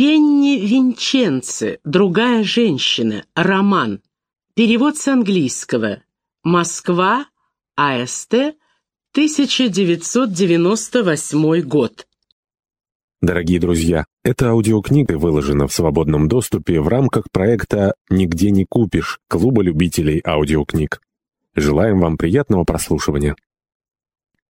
Пенни Винченце, другая женщина, роман. Перевод с английского. Москва, АСТ, 1998 год. Дорогие друзья, эта аудиокнига выложена в свободном доступе в рамках проекта «Нигде не купишь» Клуба любителей аудиокниг. Желаем вам приятного прослушивания.